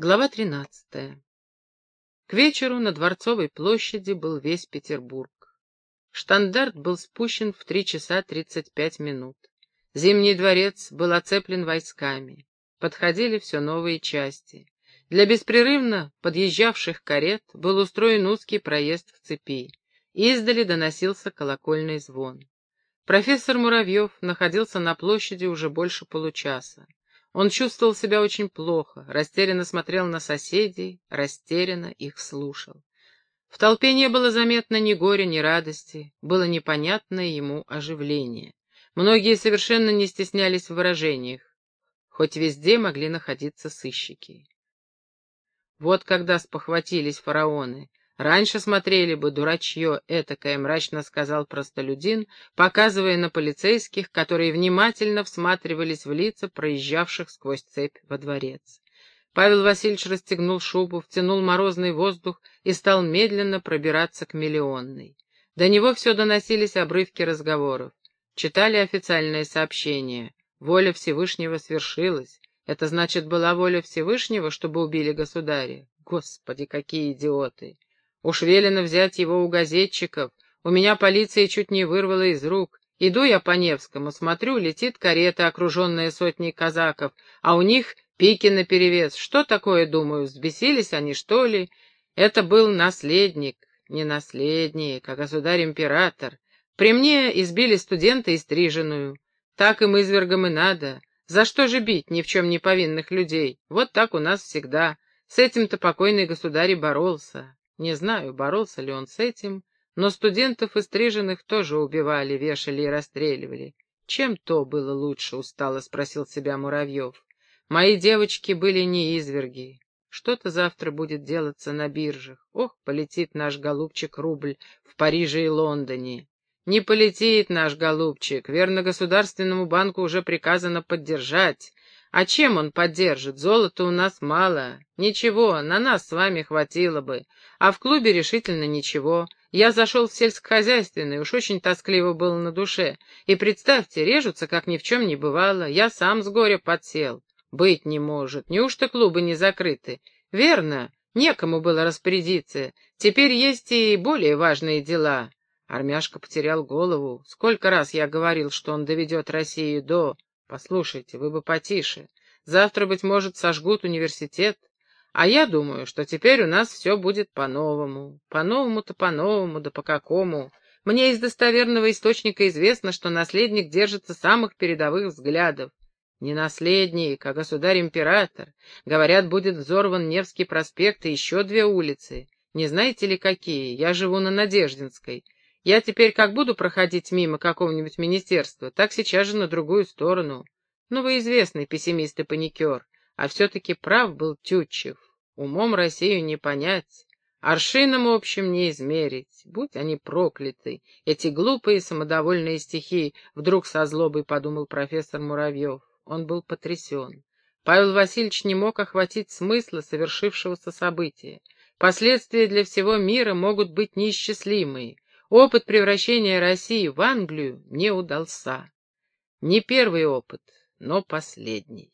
Глава 13. К вечеру на Дворцовой площади был весь Петербург. Штандарт был спущен в три часа тридцать пять минут. Зимний дворец был оцеплен войсками. Подходили все новые части. Для беспрерывно подъезжавших карет был устроен узкий проезд в цепи. Издали доносился колокольный звон. Профессор Муравьев находился на площади уже больше получаса. Он чувствовал себя очень плохо, растерянно смотрел на соседей, растерянно их слушал. В толпе не было заметно ни горя, ни радости, было непонятное ему оживление. Многие совершенно не стеснялись в выражениях, хоть везде могли находиться сыщики. Вот когда спохватились фараоны, Раньше смотрели бы, дурачье этакое, мрачно сказал простолюдин, показывая на полицейских, которые внимательно всматривались в лица проезжавших сквозь цепь во дворец. Павел Васильевич расстегнул шубу, втянул морозный воздух и стал медленно пробираться к миллионной. До него все доносились обрывки разговоров. Читали официальное сообщение. Воля Всевышнего свершилась. Это значит, была воля Всевышнего, чтобы убили государя? Господи, какие идиоты! Уж велено взять его у газетчиков. У меня полиция чуть не вырвала из рук. Иду я по Невскому, смотрю, летит карета, окруженная сотней казаков, а у них пики наперевес. Что такое, думаю, взбесились они, что ли? Это был наследник, не наследник, а государь-император. При мне избили студента и стриженную. Так им извергам и надо. За что же бить ни в чем не повинных людей? Вот так у нас всегда. С этим-то покойный государь и боролся. Не знаю, боролся ли он с этим, но студентов и стриженных тоже убивали, вешали и расстреливали. Чем то было лучше, устало спросил себя Муравьев. Мои девочки были не изверги. Что-то завтра будет делаться на биржах. Ох, полетит наш голубчик рубль в Париже и Лондоне. Не полетит наш голубчик. Верно, Государственному банку уже приказано поддержать. А чем он поддержит? Золота у нас мало. Ничего, на нас с вами хватило бы. А в клубе решительно ничего. Я зашел в сельскохозяйственный, уж очень тоскливо было на душе. И представьте, режутся, как ни в чем не бывало. Я сам с горя подсел. Быть не может. Неужто клубы не закрыты? Верно, некому было распорядиться. Теперь есть и более важные дела. Армяшка потерял голову. Сколько раз я говорил, что он доведет Россию до... Послушайте, вы бы потише. Завтра, быть может, сожгут университет. А я думаю, что теперь у нас все будет по-новому. По-новому-то по-новому, да по какому. Мне из достоверного источника известно, что наследник держится самых передовых взглядов. Не наследник, а государь-император. Говорят, будет взорван Невский проспект и еще две улицы. Не знаете ли какие? Я живу на Надеждинской. Я теперь как буду проходить мимо какого-нибудь министерства, так сейчас же на другую сторону. Ну, вы известный пессимист и паникер, а все-таки прав был Тютчев. Умом Россию не понять, аршином общим не измерить. Будь они прокляты, эти глупые самодовольные стихи, вдруг со злобой подумал профессор Муравьев. Он был потрясен. Павел Васильевич не мог охватить смысла совершившегося события. Последствия для всего мира могут быть неисчислимые. Опыт превращения России в Англию не удался. Не первый опыт, но последний.